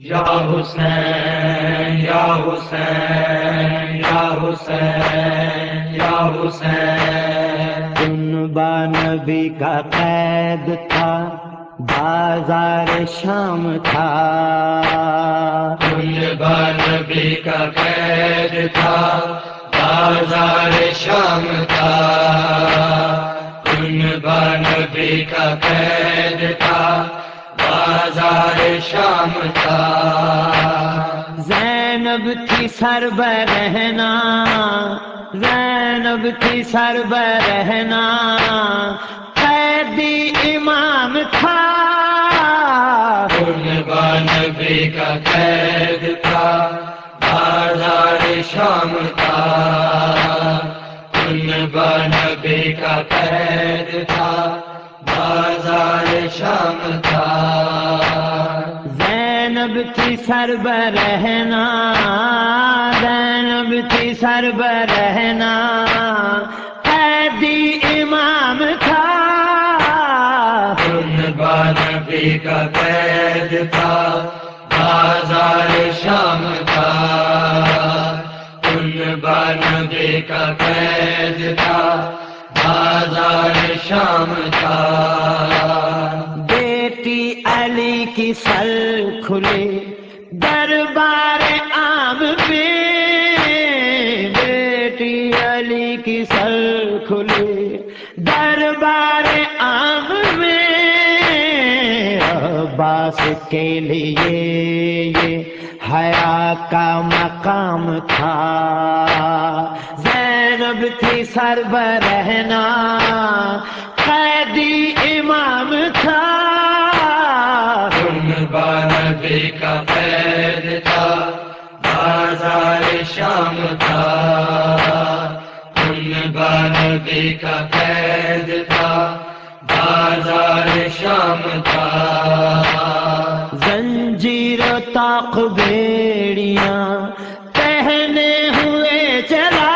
یا حسین یا حسین یا حسین یا حسین۔ جنبا نبی کا قید تھا بازار شام تھا۔ جنبا نبی کا قید تھا بازار شام تھا۔ جنبا نبی کا قید تھا بازار شام تھا زینب تھی سر برہنا زینب تھی سر برہنا قیدی امام تھا۔ نبی کا قید تھا بازار شام تھا نبی کا قید تھا بازار شام تھا تھی سر برہنا زینب تھی سر برہنا قیدی امام تھا۔ نبی کا قید تھا بازار شام تھا۔ جنبا نبی کا قید تھا بازار شام تھا۔ بیٹی کی سل کھلے دربار عام پہ۔ بیٹی علی کی سل کھلے دربار عام میں عباس کے لیے یہ حیا کا مقام تھا۔ زینب تھی سر برہنا شام تھا۔ جنبا نبی کا قید تھا۔ بازار شام تھا۔ زنجیر و طاق بیڑیاں پہنے ہوئے چلا۔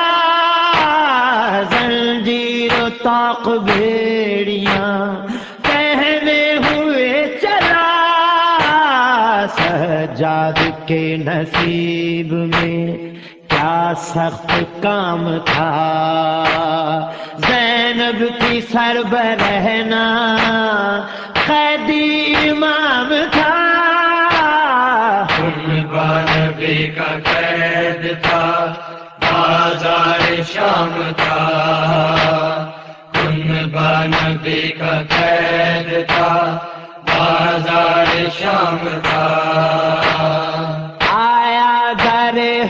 زنجیر و طاق بیڑیاں پہنے ہوئے چلا۔ سجاد کے نصیب میں سخت کام تھا۔ زینب کی سر برہنا قیدی امام تھا۔ نبی کا قید تھا بازار شام تھا۔ نبی کا قید تھا بازار شام تھا۔ آیا در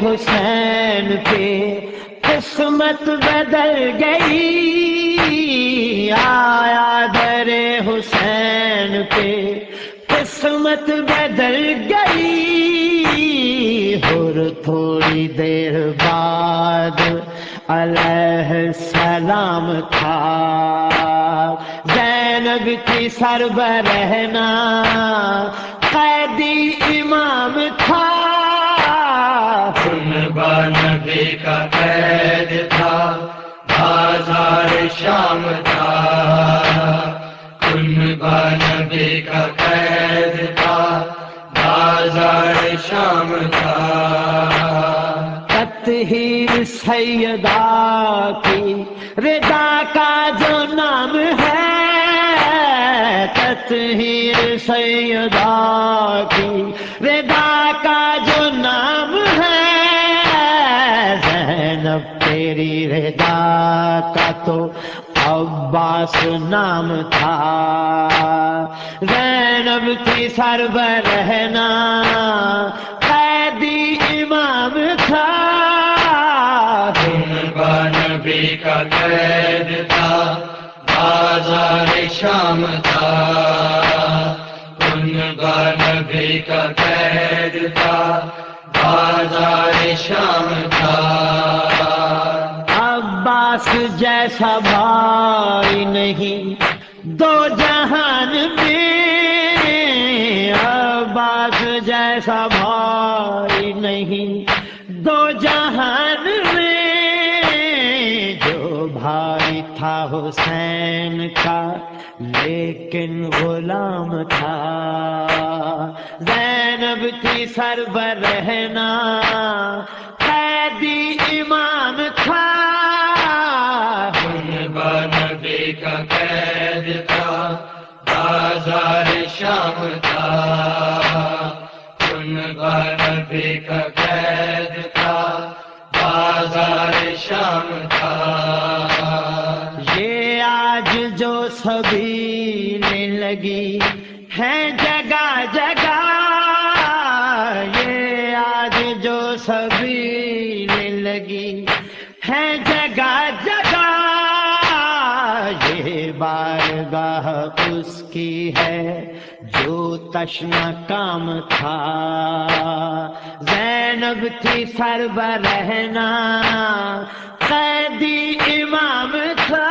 حسین پہ قسمت بدل گئی۔ آیا در حسین پہ قسمت بدل گئی۔ اور تھوڑی دیر بعد علیہ السلام تھا۔ زینب کی سر برہنا قیدی امام تھا۔ نبی کا قید تھا بازار شام تھا جنبا نبی کا قید تھا بازار شام تھا تطہیر سیدہ کی ردا کا جو نام ہے تطہیر سیدہ کی ردا کا جو ردا کا تو عباس نام تھا۔ زینب کی سر برہنا قیدی امام تھا۔ جنبا نبی کا قید تھا، بازار شام تھا۔ جنبا نبی کا قید تھا، بازار شام تھا۔ عباس جیسا بھائی نہیں۔ دو جہان میں عباس جیسا بھائی نہیں۔ دو جہان میں جو بھائی تھا حسین کا، لیکن غلام تھا۔ زینب تھی سربر رہنا قیدی امام تھا۔ نبی کا قید تھا، بازار شام تھا۔ ان نبی کا قید تھا، بازار شام تھا۔ یہ آج جو سبھی لگی ہے جگہ جگہ بارگاہ اس کی ہے جو تشنا کام تھا۔ زینب تھی سربر رہنا، قیدی امام تھا۔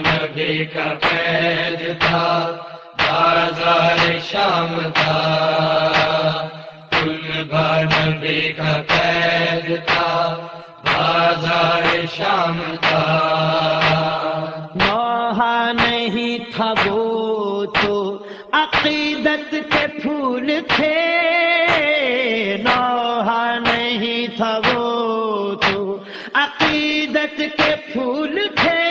نبی کا قید تھا، بازار شام تھا۔ نبی کا قید تھا، بازار شام تھا۔ نوحہ نہیں تھا وہ تو عقیدت کے پھول تھے۔ نوحہ نہیں تھا وہ تو عقیدت کے پھول تھے۔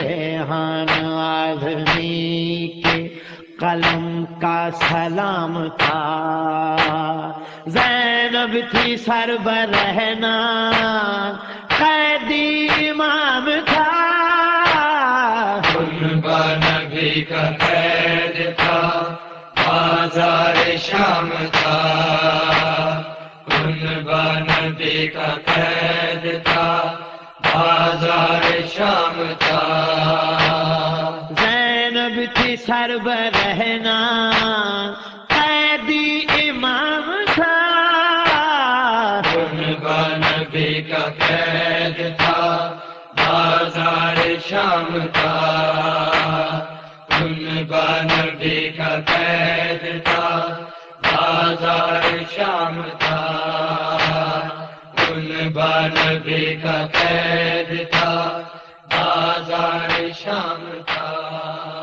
ریحان آدمی کے قلم کا سلام تھا۔ تھی سربر رہنا قیدی امام تھا۔ نبی کا قید تھا بازار شام تھا۔ ان نبی کا قید تھا بازار شام تھا۔ زینب تھی سربر رہنا ان نبی کا قید تھا، بازار شام تھا ان نبی کا قید تھا، بازار شام تھا ان نبی کا قید تھا، بازار شام تھا